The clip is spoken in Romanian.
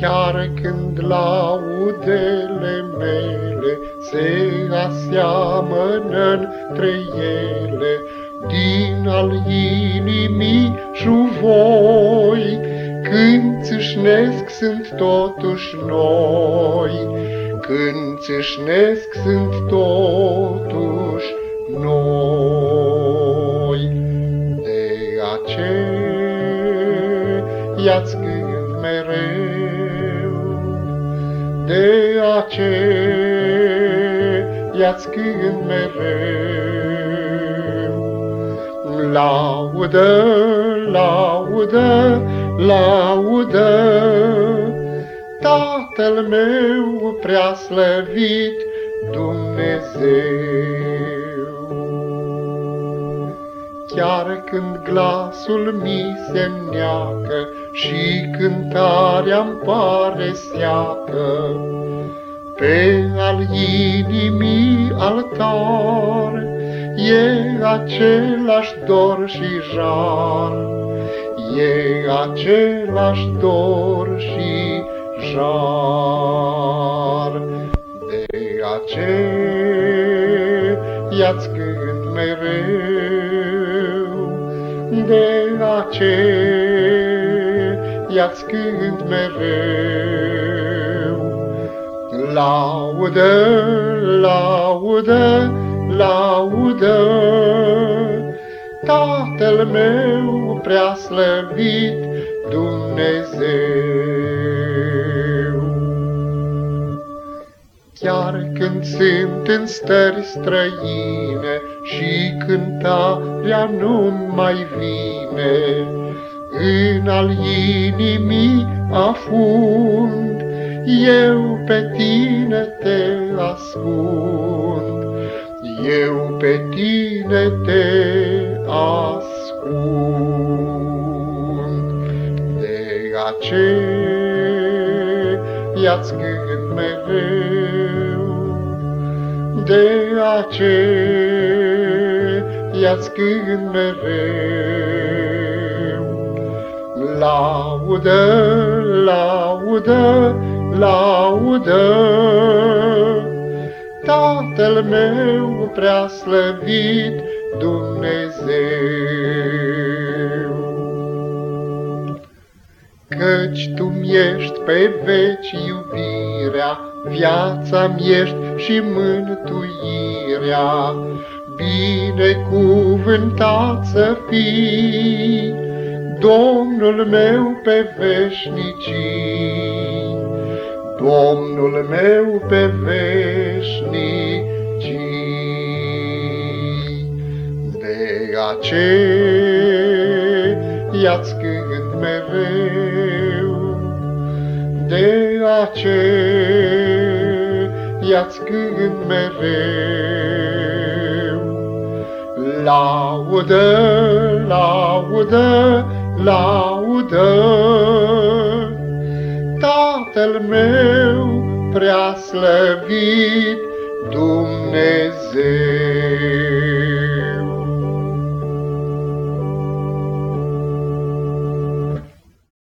Chiar când laudele mele se aseamănă între ele, din al inimii voi, când țâșnesc sunt totuși noi, când țâșnesc sunt totuși noi. De aceea-ți gând mereu, de aceea-ți gând mereu. Laudă, laudă, laudă, Tatăl meu prea slăvit Dumnezeu. Chiar când glasul mi se neacă și cântarea-mi pare seacă, pe al inimii altar e același dor și jar, e același dor și jar. De aceea-ți cânt mereu, de aceea-ți cânt mereu. Laudă, laudă, laudă, Tatăl meu prea slăvit Dumnezeu. Chiar când sunt în stări străine și cântarea nu mai vine, în al inimii afund, eu pe tine te ascund, eu pe tine te ascund. De aceea-ți gând mereu, de aceea-ți gând mereu. Laudă, laudă, laudă, Tatăl meu prea slăvit Dumnezeu. Căci Tu ești pe veci iubirea, Viața-mi ești și mântuirea, Binecuvântat să fii, Domnul meu pe veșnicii, Domnul meu pe veșnicii. De aceea-ți de aceea-ți cânt mereu. Laudă, laudă, laudă, Tatăl meu prea slăvit Dumnezeu.